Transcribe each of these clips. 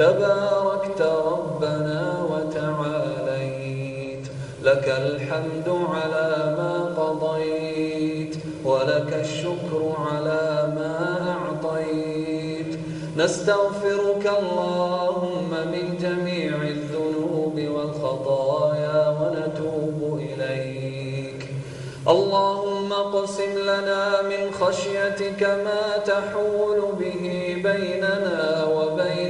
تباركت ربنا وتعاليت. لك الحمد على ما قضيت ولك الشكر على ما أعطيت. نستغفرك اللهم من جميع الذنوب والخطايا ونتوب إليك. اللهم اقسم لنا من خشيتك ما تحول به بيننا وبين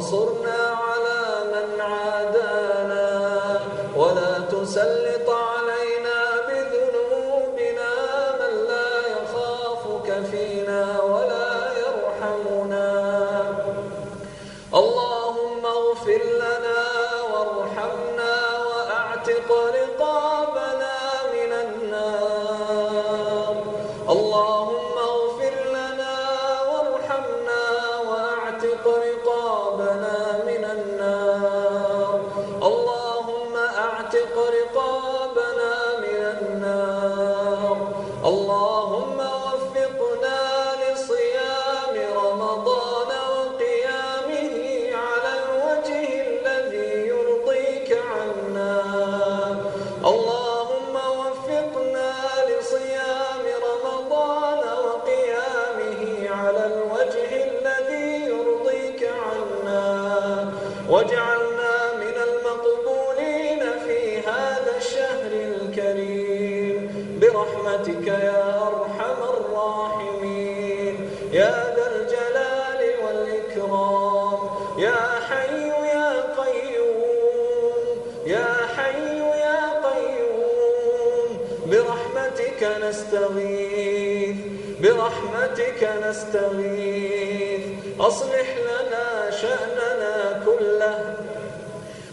وانصرنا على من عادانا ولا تسلط علينا بذنوبنا من لا يخافك فينا ولا يرحمنا. اللهم اغفر لنا وارحمنا وأعتق رقابنا اللهم وفقنا لصيام رمضان وقيامه على الوجه الذي يرضيك عنا. اللهم وفقنا لصيام رمضان وقيامه على الوجه الذي يرضيك عنا. واجعلنا يا ذا الجلال والإكرام يا حي يا قيوم يا حي يا قيوم برحمتك نستغيث برحمتك نستغيث أصلح لنا شأننا كله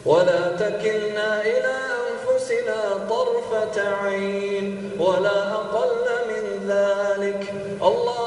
ولا تكلنا إلى أنفسنا طرفة عين ولا أقل من ذلك. اللهم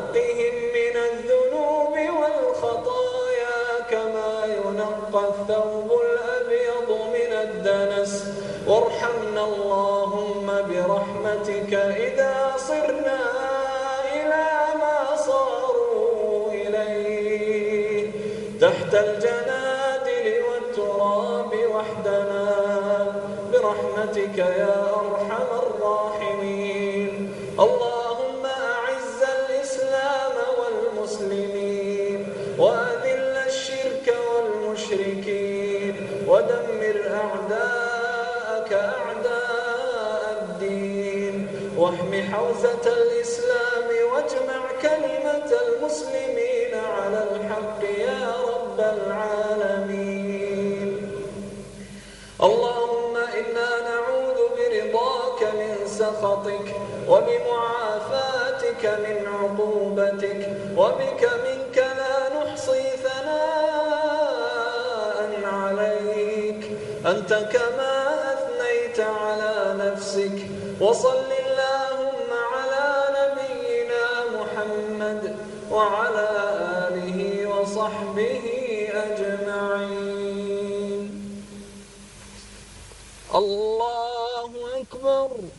ينقى الثوب الأبيض من الدنس. وارحمنا اللهم برحمتك إذا صرنا إلى ما صاروا إليه. تحت الجنادل والتراب وحدنا. برحمتك يا أرحم الراحمين. اللهم والمشركين ودمر أعداءك أعداء الدين. واحم حوزة الإسلام واجمع كلمة المسلمين على الحق يا رب العالمين. اللهم إنا نعوذ برضاك من سخطك وبمعافاتك من عقوبتك وبك منك أنت كما أثنيت على نفسك وصل اللهم على نبينا محمد وعلى آله وصحبه أجمعين. الله